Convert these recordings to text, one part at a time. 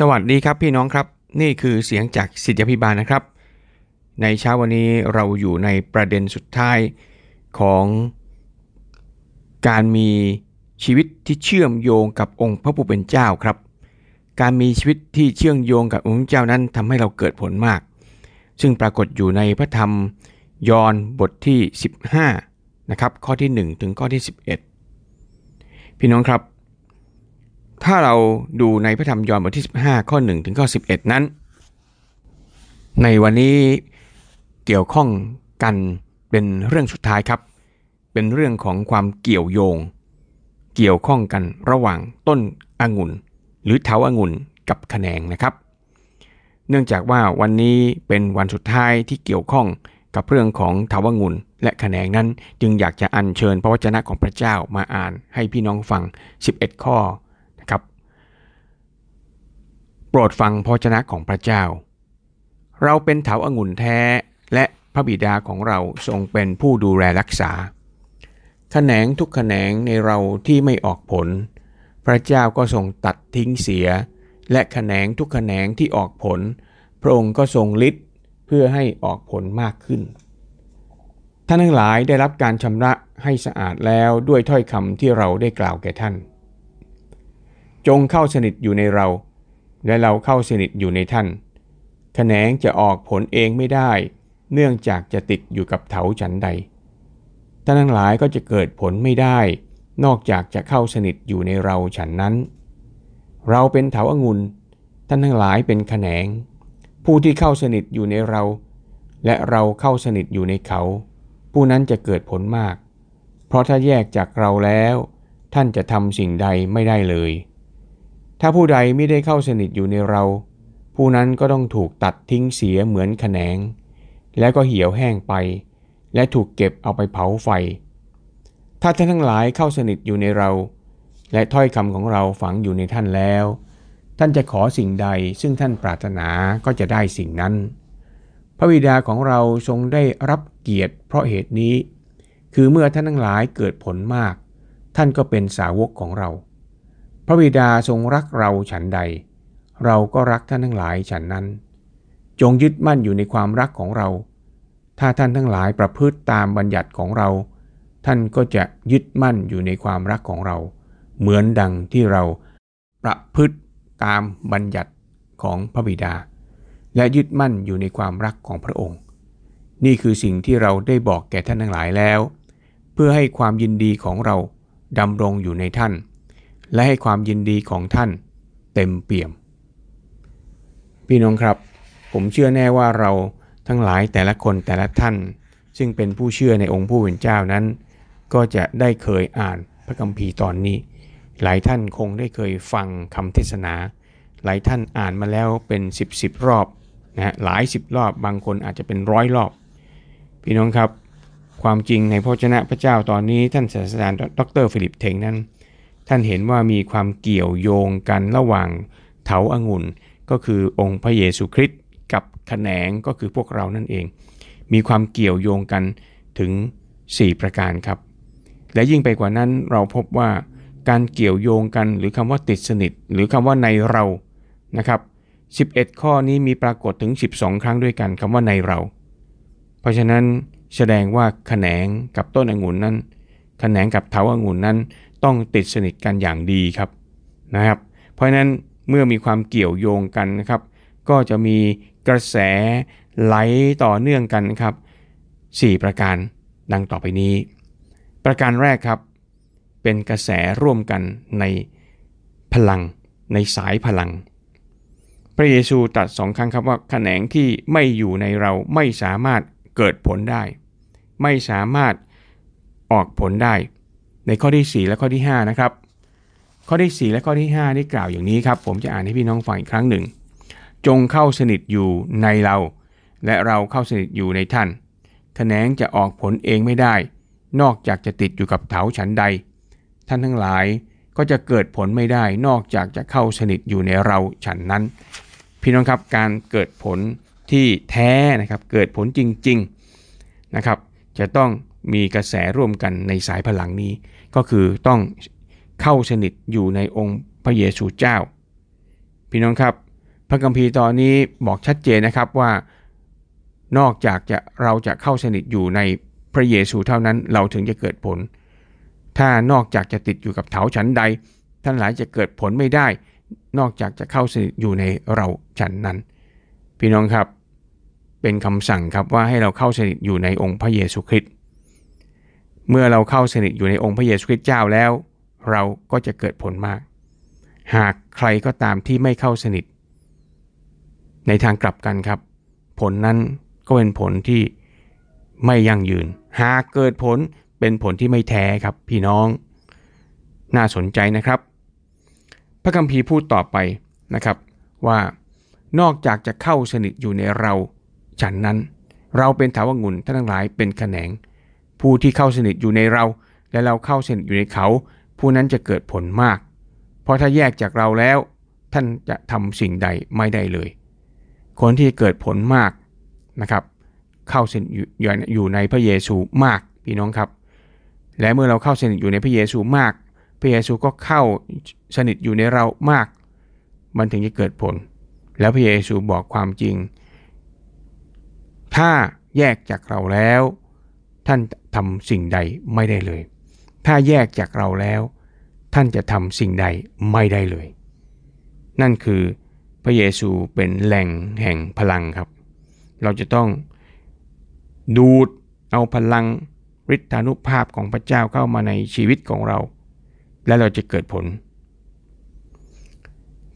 สวัสดีครับพี่น้องครับ นี่คือเสียงจากสิทธิพิบาลนะครับ ในเช้าวันนี้เราอยู่ในประเด็นสุดท้ายของการมีชีวิตที่เชื่อมโยงกับองค์พระผู้เป็นเจ้าครับ การมีชีวิตที่เชื่อมโยงกับองค์เจ้านั้นทำให้เราเกิดผลมาก ซึ่งปรากฏอยู่ในพระธรรมยอห์นบทที่ 15นะครับข้อที่ 1 ถึงข้อที่ 11 พี่น้องครับ ถ้าเราดูในพระธรรมยอห์นบทที่ 15 ข้อ 1 ถึงข้อ 11 นั้น ในวันนี้เกี่ยวข้องกันเป็นเรื่องสุดท้ายครับ เป็นเรื่องของความเกี่ยวโยง เกี่ยวข้องกันระหว่างต้นองุ่น หรือเถาองุ่นกับขแขนงนะครับ เนื่องจากว่าวันนี้เป็นวันสุดท้ายที่เกี่ยวข้องกับเรื่องของเถาองุ่นและขแขนงนั้นจึงอยากจะอัญเชิญพระวจนะของพระเจ้ามาอ่านให้พี่น้องฟัง 11 ข้อ ปรดฟังพระวจนะของพระเจ้า เราเป็นเถาองุ่นแท้และพระบิดาของเราทรงเป็นผู้ดูแลรักษาแขนงทุกแขนงในเราที่ไม่ออกผล พระเจ้าก็ทรงตัดทิ้งเสีย และแขนงทุกแขนงที่ออกผล พระองค์ก็ทรงฤทธิ์เพื่อให้ออกผลมากขึ้น ท่านทั้งหลายได้รับการชำระให้สะอาดแล้วด้วยถ้อยคำที่เราได้กล่าวแก่ท่าน จงเข้าสนิทอยู่ในเรา และเราเข้าสนิทอยู่ในท่านแขนงจะออกผลเองไม่ได้ เนื่องจากจะติดอยู่กับเถาฉันใดท่านทั้งหลายก็จะเกิดผลไม่ได้ นอกจากจะเข้าสนิทอยู่ในเราฉันนั้น เราเป็นเถาองุ่นท่านทั้งหลายเป็นแขนง ผู้ที่เข้าสนิทอยู่ในเรา และเราเข้าสนิทอยู่ในเขา ผู้นั้นจะเกิดผลมาก เพราะถ้าแยกจากเราแล้ว ท่านจะทำสิ่งใดไม่ได้เลย ถ้าผู้ใดไม่ได้เข้าสนิทอยู่ในเรา ผู้นั้นก็ต้องถูกตัดทิ้งเสียเหมือนแขนง แล้วก็เหี่ยวแห้งไป และถูกเก็บเอาไปเผาไฟ ถ้าท่านทั้งหลายเข้าสนิทอยู่ในเรา และถ้อยคำของเราฝังอยู่ในท่านแล้ว ท่านจะขอสิ่งใดซึ่งท่านปรารถนาก็จะได้สิ่งนั้น พระบิดาของเราทรงได้รับเกียรติเพราะเหตุนี้ คือเมื่อท่านทั้งหลายเกิดผลมาก ท่านก็เป็นสาวกของเรา พระบิดาทรงรักเราฉันใด เราก็รักท่านทั้งหลายฉันนั้น จงยึดมั่นอยู่ในความรักของเรา ถ้าท่านทั้งหลายประพฤติตามบัญญัติของเรา ท่านก็จะยึดมั่นอยู่ในความรักของเรา เหมือนดังที่เราประพฤติตามบัญญัติของพระบิดา และยึดมั่นอยู่ในความรักของพระองค์ นี่คือสิ่งที่เราได้บอกแก่ท่านทั้งหลายแล้ว เพื่อให้ความยินดีของเราดำรงอยู่ในท่าน และให้ความยินดีของท่านเต็มเปี่ยม พี่น้องครับ ผมเชื่อแน่ว่าเราทั้งหลายแต่ละคนแต่ละท่าน ซึ่งเป็นผู้เชื่อในองค์ผู้เป็นเจ้านั้น ก็จะได้เคยอ่านพระคัมภีร์ตอนนี้ หลายท่านคงได้เคยฟังคำเทศนา หลายท่านอ่านมาแล้วเป็น 10บสรอบนะฮะหลายสิบรอบบางคนอาจจะเป็นร้อยรอบ พี่น้องครับ ความจริงในพระชนะพระเจ้าตอนนี้ท่านศาสตราจารย์ดรฟิลิปเทงนั้น ท่านเห็นว่ามีความเกี่ยวโยงกันระหว่างเถาอางุ่น ก็คือองค์พระเยซูคริสต์กับแขนงก็คือพวกเรานั่นเอง มีความเกี่ยวโยงกันถึง 4 ประการครับ และยิ่งไปกว่านั้นเราพบว่าการเกี่ยวโยงกันหรือคำว่าติดสนิท หรือคำว่าในเรานะครับ11 ข้อนี้มีปรากฏถึง 12 ครั้งด้วยกันคำว่าในเรา เพราะฉะนั้นแสดงว่าแขนงกับต้นองุ่นนั้นแขนงกับเถาองุ่นนั้น ต้องติดสนิทกันอย่างดีครับนะครับ เพราะฉะนั้นเมื่อมีความเกี่ยวโยงกันนะครับ ก็จะมีกระแสไหลต่อเนื่องกันครับ 4 ประการดังต่อไปนี้ ประการแรกครับ เป็นกระแสร่วมกันในพลังในสายพลัง พระเยซูตรัสสองครั้งครับว่าแขนงที่ไม่อยู่ในเราไม่สามารถเกิดผลได้ ไม่สามารถออกผลได้ ในข้อที่ 4 และข้อที่5นะครับข้อที่ 4 และข้อที่ 5 ได้กล่าวอย่างนี้ครับ ผมจะอ่านให้พี่น้องฟังอีกครั้งหนึ่ง จงเข้าสนิทอยู่ในเรา และเราเข้าสนิทอยู่ในท่านแขนงจะออกผลเองไม่ได้ นอกจากจะติดอยู่กับเถาฉันใด ท่านทั้งหลายก็จะเกิดผลไม่ได้ นอกจากจะเข้าสนิทอยู่ในเราฉันนั้น พี่น้องครับการเกิดผลที่แท้นะครับ เกิดผลจริงๆนะครับ จะต้อง มีกระแสร่วมกันในสายพลังนี้ ก็คือต้องเข้าสนิทอยู่ในองค์พระเยซูเจ้า พี่น้องครับ พระคัมภีร์ตอนนี้บอกชัดเจนนะครับว่านอกจากจะเราจะเข้าสนิทอยู่ในพระเยซูเท่านั้นเราถึงจะเกิดผล ถ้านอกจากจะติดอยู่กับเถาฉันใด ท่านหลายจะเกิดผลไม่ได้ นอกจากจะเข้าสนิทอยู่ในเราฉันนั้น พี่น้องครับ เป็นคำสั่งครับว่าให้เราเข้าสนิทอยู่ในองค์พระเยซูคริสต์ เมื่อเราเข้าสนิทอยู่ในองค์พระเยซูคริสต์เจ้าแล้ว เราก็จะเกิดผลมาก หากใครก็ตามที่ไม่เข้าสนิท ในทางกลับกันครับ ผลนั้นก็เป็นผลที่ไม่ยั่งยืน หากเกิดผลเป็นผลที่ไม่แท้ครับพี่น้อง น่าสนใจนะครับ พระคัมภีร์พูดต่อไปนะครับว่านอกจากจะเข้าสนิทอยู่ในเราฉันนั้น เราเป็นถาวงุ่นท่านทั้งหลายเป็นแขนง ผู้ที่เข้าสนิทอยู่ในเรา และเราเข้าสนิทอยู่ในเขา ผู้นั้นจะเกิดผลมาก เพราะถ้าแยกจากเราแล้ว ท่านจะทำสิ่งใดไม่ได้เลย คนที่เกิดผลมากนะครับ เข้าสนิทอยู่ในพระเยซูมากพี่น้องครับ และเมื่อเราเข้าสนิทอยู่ในพระเยซูมาก พระเยซูก็เข้าสนิทอยู่ในเรามาก มันถึงจะเกิดผล แล้วพระเยซูบอกความจริง ถ้าแยกจากเราแล้ว ท่านทำสิ่งใดไม่ได้เลย ถ้าแยกจากเราแล้ว ท่านจะทำสิ่งใดไม่ได้เลย นั่นคือพระเยซูเป็นแหล่งแห่งพลังครับ เราจะต้องดูดเอาพลังฤทธานุภาพของพระเจ้าเข้ามาในชีวิตของเรา และเราจะเกิดผล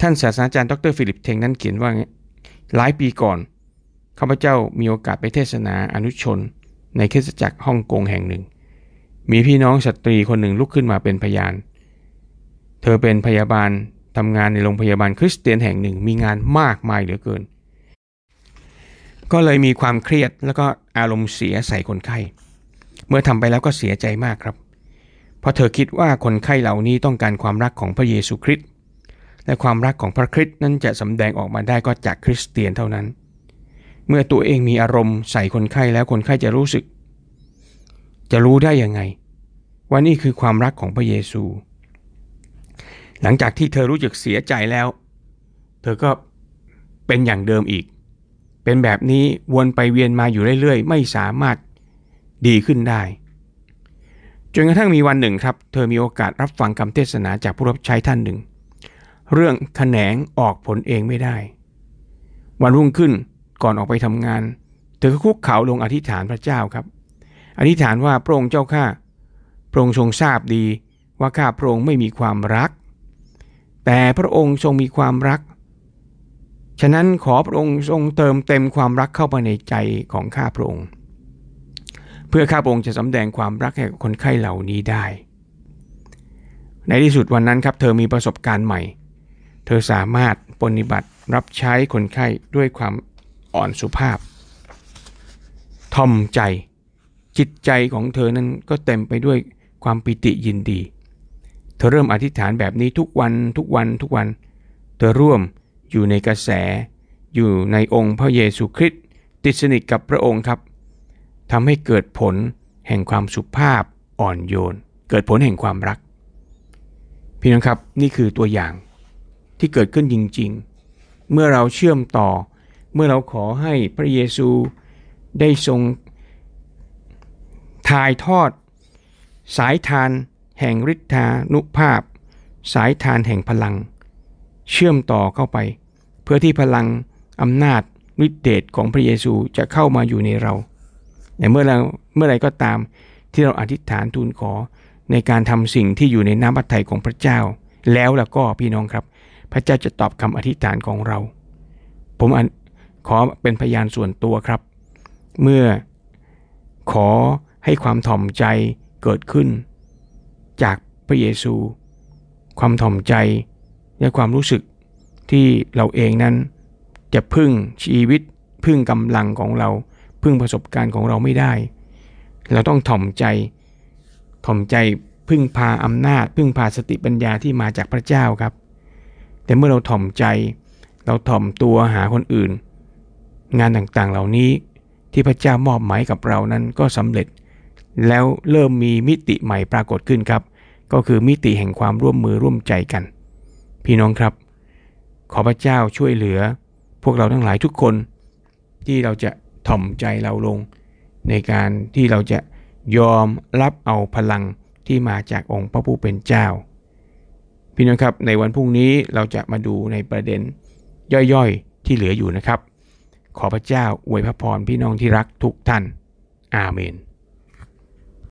ท่านศาสตราจารย์ดรฟิลิปเทงนั้นเขียนว่าหลายปีก่อนข้าพเจ้ามีโอกาสไปเทศนาอนุชน ในคริสตจักรฮ่องกงแห่งหนึ่ง มีพี่น้องสตรีคนหนึ่งลุกขึ้นมาเป็นพยาน เธอเป็นพยาบาลทำงานในโรงพยาบาลคริสเตียนแห่งหนึ่งมีงานมากมายเหลือเกิน ก็เลยมีความเครียดแล้วก็อารมณ์เสียใส่คนไข้ เมื่อทำไปแล้วก็เสียใจมากครับ เพราะเธอคิดว่าคนไข้เหล่านี้ต้องการความรักของพระเยซูคริสต์และความรักของพระคริสต์นั้นจะสำแดงออกมาได้ก็จากคริสเตียนเท่านั้น เมื่อตัวเองมีอารมณ์ใส่คนไข้แล้วคนไข้จะรู้สึก จะรู้ได้ยังไง ว่านี่คือความรักของพระเยซู หลังจากที่เธอรู้สึกเสียใจแล้ว เธอก็เป็นอย่างเดิมอีก เป็นแบบนี้วนไปเวียนมาอยู่เรื่อยๆ ไม่สามารถดีขึ้นได้จนกระทั่งมีวันหนึ่งครับ เธอมีโอกาสรับฟังคำเทศนาจากผู้รับใช้ท่านหนึ่ง เรื่องแขนงออกผลเองไม่ได้ วันรุ่งขึ้น ก่อนออกไปทำงาน เธอก็คุกเข่าลงอธิษฐานพระเจ้าครับ อธิษฐานว่าพระองค์เจ้าข้าพระองค์ทรงทราบดีว่าข้าพระองค์ไม่มีความรัก แต่พระองค์ทรงมีความรัก ฉะนั้นขอพระองค์ทรงเติมเต็มความรักเข้าไปในใจของข้าพระองค์ เพื่อข้าพระองค์จะสำแดงความรักให้คนไข้เหล่านี้ได้ ในที่สุดวันนั้นครับเธอมีประสบการณ์ใหม่ เธอสามารถปฏิบัติรับใช้คนไข้ด้วยความ อ่อนสุภาพ ทอมใจ จิตใจของเธอนั้นก็เต็มไปด้วยความปิติยินดี เธอเริ่มอธิษฐานแบบนี้ทุกวันทุกวันทุกวัน เธอร่วมอยู่ในกระแส อยู่ในองค์พระเยซูคริสต์ติดสนิทกับพระองค์ครับทำให้เกิดผลแห่งความสุภาพอ่อนโยน เกิดผลแห่งความรัก พี่น้องครับนี่คือตัวอย่างที่เกิดขึ้นจริง ๆ เมื่อเราเชื่อมต่อ เมื่อเราขอให้พระเยซูได้ทรงถ่ายทอด สายทานแห่งฤทธานุภาพ สายทานแห่งพลัง เชื่อมต่อเข้าไป เพื่อที่พลังอำนาจฤทธิเดชของพระเยซูจะเข้ามาอยู่ในเราแต่เมื่อเราเมื่อไรก็ตามที่เราอธิษฐานทูลขอในการทำสิ่งที่อยู่ในน้ำพระทัยของพระเจ้า แล้วแล้วก็พี่น้องครับ พระเจ้าจะตอบคำอธิษฐานของเรา ผม ขอเป็นพยานส่วนตัวครับ เมื่อขอให้ความถ่อมใจเกิดขึ้น จากพระเยซู ความถ่อมใจและความรู้สึกที่เราเองนั้นจะพึ่งชีวิต พึ่งกำลังของเรา พึ่งประสบการณ์ของเราไม่ได้ เราต้องถ่อมใจ ถ่อมใจพึ่งพาอำนาจ พึ่งพาสติปัญญาที่มาจากพระเจ้าครับ แต่เมื่อเราถ่อมใจ เราถ่อมตัวหาคนอื่น งานต่างๆเหล่านี้ที่พระเจ้ามอบหมายกับเรานั้นก็สำเร็จ แล้วเริ่มมีมิติใหม่ปรากฏขึ้นครับ ก็คือมิติแห่งความร่วมมือร่วมใจกัน พี่น้องครับ ขอพระเจ้าช่วยเหลือ พวกเราทั้งหลายทุกคน ที่เราจะถ่อมใจเราลง ในการที่เราจะยอมรับเอาพลังที่มาจากองค์พระผู้เป็นเจ้า พี่น้องครับในวันพรุ่งนี้เราจะมาดูในประเด็นย่อยๆที่เหลืออยู่นะครับ ขอพระเจ้าอวยพระพรพี่น้องที่รักทุกท่าน อาเมน